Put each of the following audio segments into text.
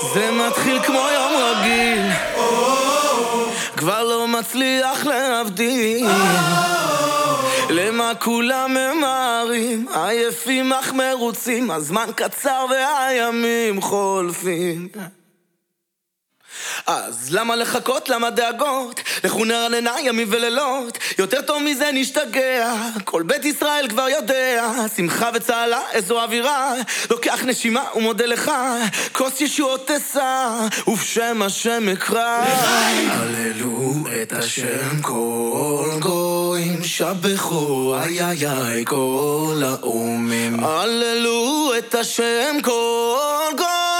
זה מתחיל כמו יום רגיל. כבר לא מצליח להבדיל. למה כולם ממהרים? עייפים אך מרוצים הזמן קצר והימים חולפים אז למה לחכות? למה דאגות? לכו נרננה ימים ולילות. יותר טוב מזה נשתגע. כל בית ישראל כבר יודע. שמחה וצהלה, איזו אווירה. לוקח נשימה ומודה לך. כוס ישועות תשא ובשם השם אקרא. הללו את השם כל גויים שבחו איי איי איי כל האומים. הללו את השם כל גויים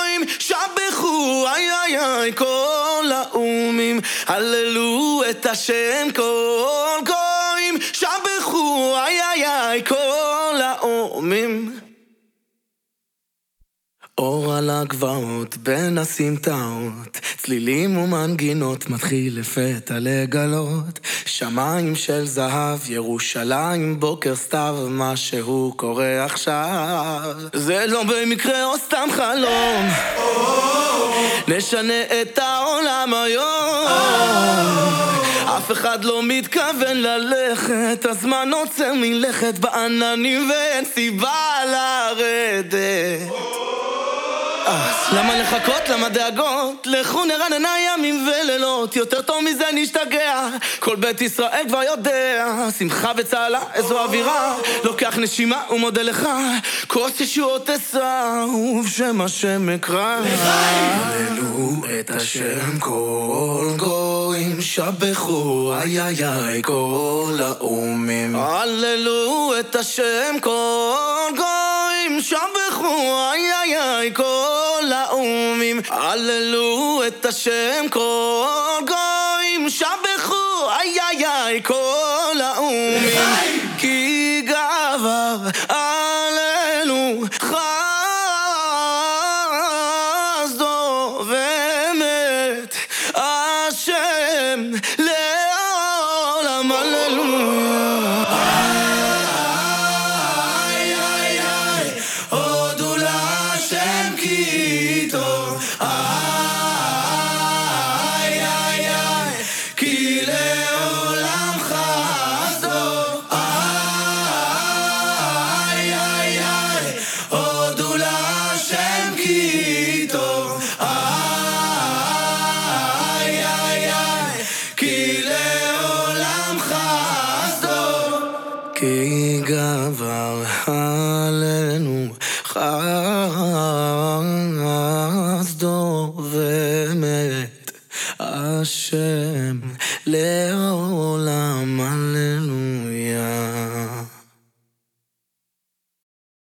איי איי איי כל האומים. הללו את השם כל גויים. שבחו איי איי איי כל האומים. אור על הגבעות בין הסמטאות צלילים ומנגינות מתחיל לפתע לגלות. שמיים של זהב, ירושלים בוקר סתיו משהו קורה עכשיו. זה לא במקרה או סתם חלום נשנה את העולם היום. אף אחד לא מתכוון ללכת הזמן עוצר מלכת בעננים ואין סיבה לרדת למה לחכות? למה דאגות? לכו נרננה ימים ולילות. יותר טוב מזה נשתגע כל בית ישראל כבר יודע. שמחה וצהלה, איזו אווירה. לוקח נשימה ומודה לך. כוס ישועות אשא ובשם השם אקרא. הללו את השם כל גויים שבחו איי איי איי כל האומים. הללו את השם כל גויים שבחו איי איי איי כל האומים הללו את השם כל גויים שבחו איי איי איי כל האומים. כי גבר עלינו חסדו כי גבר עלינו חסדו ומת השם לעולם